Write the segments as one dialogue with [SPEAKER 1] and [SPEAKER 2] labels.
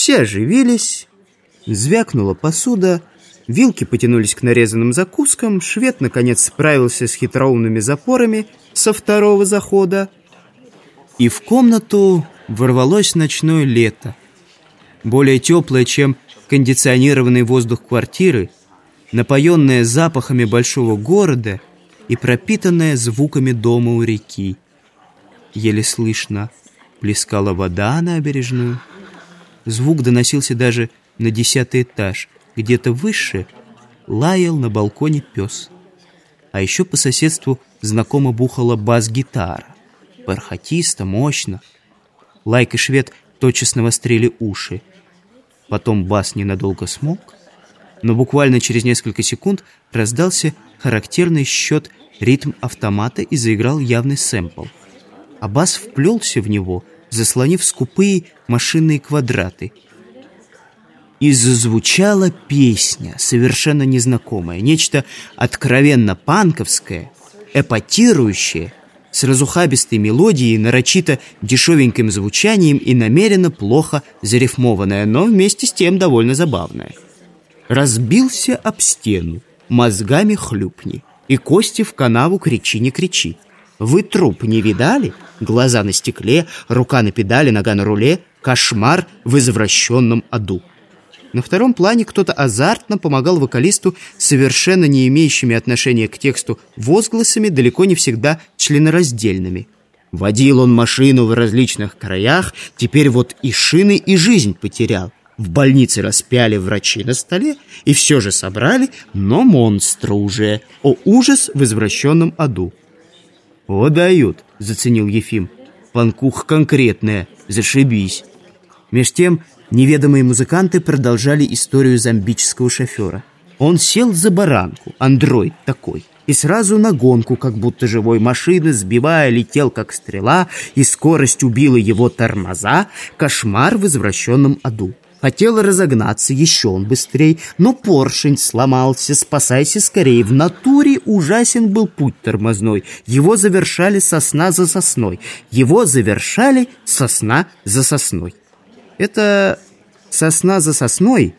[SPEAKER 1] Все оживились, звякнула посуда, вилки потянулись к нарезанным закускам, швед, наконец, справился с хитроумными запорами со второго захода, и в комнату ворвалось ночное лето, более теплое, чем кондиционированный воздух квартиры, напоенное запахами большого города и пропитанное звуками дома у реки. Еле слышно плескала вода на обережную. Звук доносился даже на десятый этаж. Где-то выше лаял на балконе пес. А еще по соседству знакомо бухала бас-гитара. Бархатисто, мощно. Лайк и швед тотчас навострили уши. Потом бас ненадолго смолк, но буквально через несколько секунд раздался характерный счет ритм автомата и заиграл явный сэмпл. А бас вплелся в него, заслонив скупые машинные квадраты. И зазвучала песня, совершенно незнакомая, нечто откровенно панковское, эпатирующее, с разухабистой мелодией, нарочито дешевеньким звучанием и намеренно плохо зарифмованное, но вместе с тем довольно забавное. Разбился об стену, мозгами хлюпни, и кости в канаву кричи не кричи. Вы труп не видали? Глаза на стекле, рука на педали, нога на руле. Кошмар в извращенном аду. На втором плане кто-то азартно помогал вокалисту совершенно не имеющими отношения к тексту возгласами, далеко не всегда членораздельными. Водил он машину в различных краях, теперь вот и шины, и жизнь потерял. В больнице распяли врачи на столе и все же собрали, но монстра уже. О ужас в извращенном аду. «О, дают», — заценил Ефим. «Панкух конкретная, зашибись». Меж тем Неведомые музыканты продолжали историю зомбического шофера. Он сел за баранку, андроид такой, и сразу на гонку, как будто живой машины, сбивая, летел как стрела, и скорость убила его тормоза, кошмар в извращенном аду. Хотел разогнаться еще он быстрее, но поршень сломался, спасайся скорее. В натуре ужасен был путь тормозной. Его завершали сосна за сосной. Его завершали сосна за сосной. Это «сосна за сосной»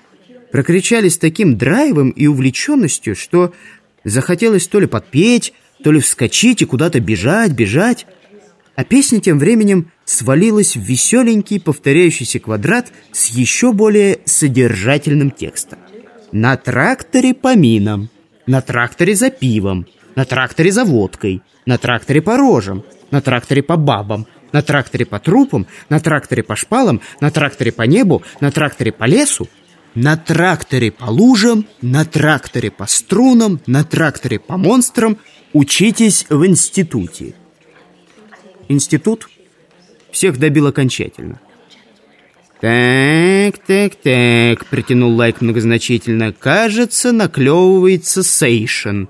[SPEAKER 1] прокричали с таким драйвом и увлеченностью, что захотелось то ли подпеть, то ли вскочить и куда-то бежать, бежать. А песня тем временем свалилась в веселенький повторяющийся квадрат с еще более содержательным текстом. «На тракторе по минам, на тракторе за пивом, на тракторе за водкой, на тракторе по рожам, на тракторе по бабам, на тракторе по трупам, на тракторе по шпалам, на тракторе по небу, на тракторе по лесу, на тракторе по лужам, на тракторе по струнам, на тракторе по монстрам учитесь в институте. Институт всех добил окончательно. «Так, так, так», — притянул Лайк многозначительно. «Кажется, наклевывается сейшен.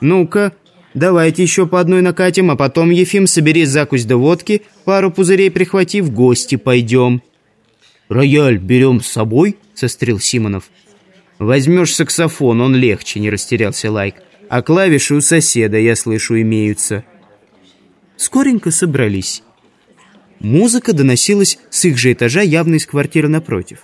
[SPEAKER 1] Ну-ка, Давайте еще по одной накатим, а потом, Ефим, собери закусь до водки, пару пузырей прихвати, в гости пойдем». «Рояль берем с собой?» — сострил Симонов. «Возьмешь саксофон, он легче», — не растерялся Лайк. «А клавиши у соседа, я слышу, имеются». Скоренько собрались. Музыка доносилась с их же этажа, явно из квартиры напротив.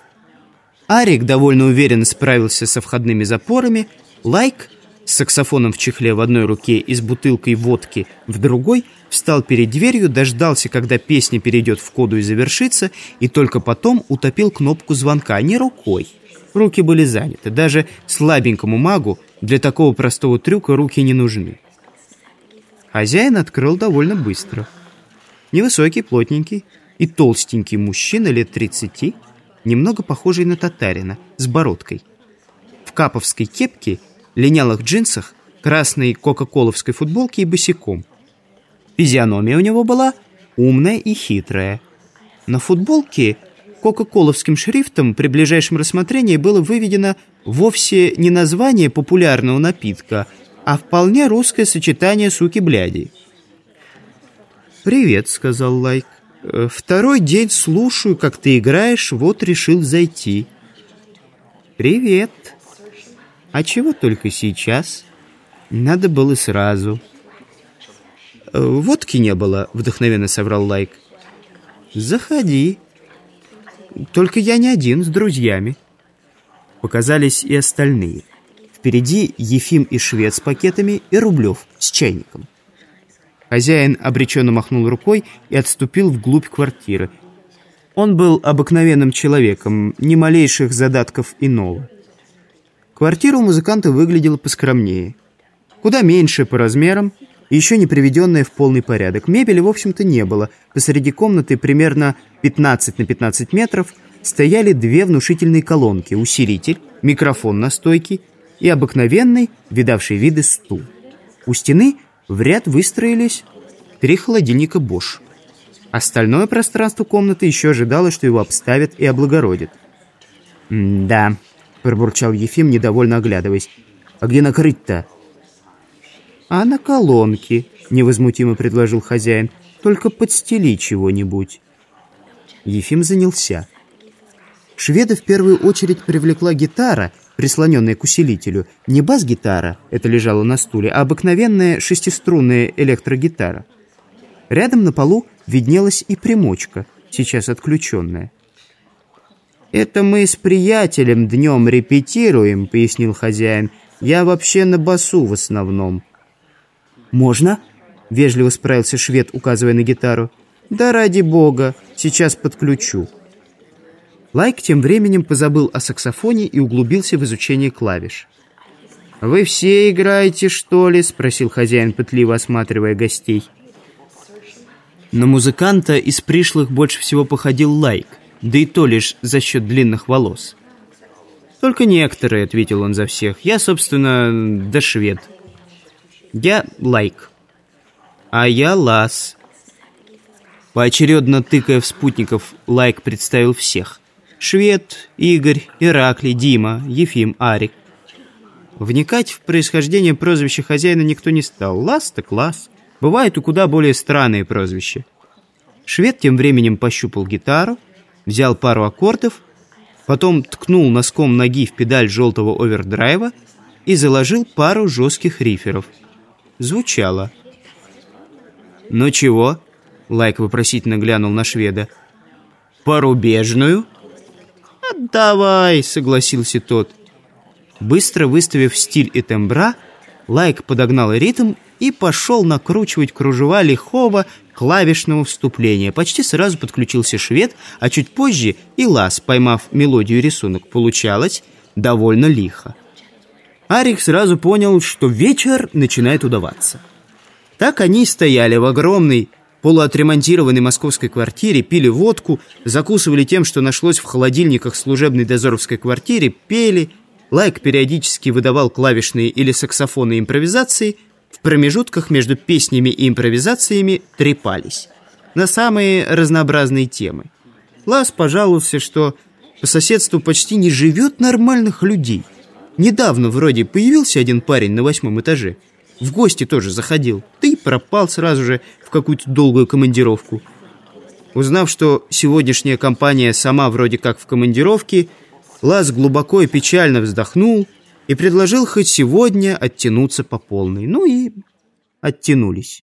[SPEAKER 1] Арик довольно уверенно справился со входными запорами, Лайк с саксофоном в чехле в одной руке и с бутылкой водки в другой, встал перед дверью, дождался, когда песня перейдет в коду и завершится, и только потом утопил кнопку звонка не рукой. Руки были заняты. Даже слабенькому магу для такого простого трюка руки не нужны. Хозяин открыл довольно быстро. Невысокий, плотненький и толстенький мужчина лет 30, немного похожий на татарина, с бородкой. В каповской кепке линялых джинсах, красной кока-коловской футболке и босиком. Физиономия у него была умная и хитрая. На футболке кока-коловским шрифтом при ближайшем рассмотрении было выведено вовсе не название популярного напитка, а вполне русское сочетание суки-бляди. «Привет», — сказал Лайк. «Э, «Второй день слушаю, как ты играешь, вот решил зайти». «Привет», а чего только сейчас? Надо было сразу. Э, водки не было, вдохновенно соврал Лайк. Заходи. Только я не один, с друзьями. Показались и остальные. Впереди Ефим и Швед с пакетами, и Рублев с чайником. Хозяин обреченно махнул рукой и отступил вглубь квартиры. Он был обыкновенным человеком, ни малейших задатков иного. Квартира у музыканта выглядела поскромнее. Куда меньше по размерам, еще не приведенная в полный порядок. Мебели, в общем-то, не было. Посреди комнаты примерно 15 на 15 метров стояли две внушительные колонки, усилитель, микрофон на стойке и обыкновенный, видавший виды стул. У стены в ряд выстроились три холодильника Bosch. Остальное пространство комнаты еще ожидало, что его обставят и облагородят. «Да», — пробурчал Ефим, недовольно оглядываясь. «А где накрыть-то?» «А на колонке», — невозмутимо предложил хозяин. «Только подстели чего-нибудь». Ефим занялся. Шведа в первую очередь привлекла гитара, прислоненная к усилителю. Не бас-гитара, это лежало на стуле, а обыкновенная шестиструнная электрогитара. Рядом на полу виднелась и примочка, сейчас отключенная. «Это мы с приятелем днем репетируем», — пояснил хозяин. «Я вообще на басу в основном». «Можно?» — вежливо справился швед, указывая на гитару. «Да ради бога, сейчас подключу». Лайк тем временем позабыл о саксофоне и углубился в изучение клавиш. «Вы все играете, что ли?» — спросил хозяин, пытливо осматривая гостей. На музыканта из пришлых больше всего походил Лайк, да и то лишь за счет длинных волос. «Только некоторые», — ответил он за всех. «Я, собственно, да швед». Я лайк. А я лас. Поочередно тыкая в спутников, лайк представил всех. Швед, Игорь, Ираклий, Дима, Ефим, Арик. Вникать в происхождение прозвища хозяина никто не стал. Лас так лас. Бывают и куда более странные прозвища. Швед тем временем пощупал гитару, взял пару аккордов, потом ткнул носком ноги в педаль желтого овердрайва и заложил пару жестких риферов – звучало. «Ну чего?» — Лайк вопросительно глянул на шведа. «Порубежную?» «Давай», — согласился тот. Быстро выставив стиль и тембра, Лайк подогнал ритм и пошел накручивать кружева лихого клавишного вступления. Почти сразу подключился швед, а чуть позже и Лас, поймав мелодию рисунок, получалось довольно лихо. Арик сразу понял, что вечер начинает удаваться. Так они стояли в огромной, полуотремонтированной московской квартире, пили водку, закусывали тем, что нашлось в холодильниках служебной дозоровской квартире, пели. Лайк периодически выдавал клавишные или саксофонные импровизации, в промежутках между песнями и импровизациями трепались. На самые разнообразные темы. Лас пожаловался, что по соседству почти не живет нормальных людей – Недавно вроде появился один парень на восьмом этаже. В гости тоже заходил. Ты пропал сразу же в какую-то долгую командировку. Узнав, что сегодняшняя компания сама вроде как в командировке, Лаз глубоко и печально вздохнул и предложил хоть сегодня оттянуться по полной. Ну и оттянулись.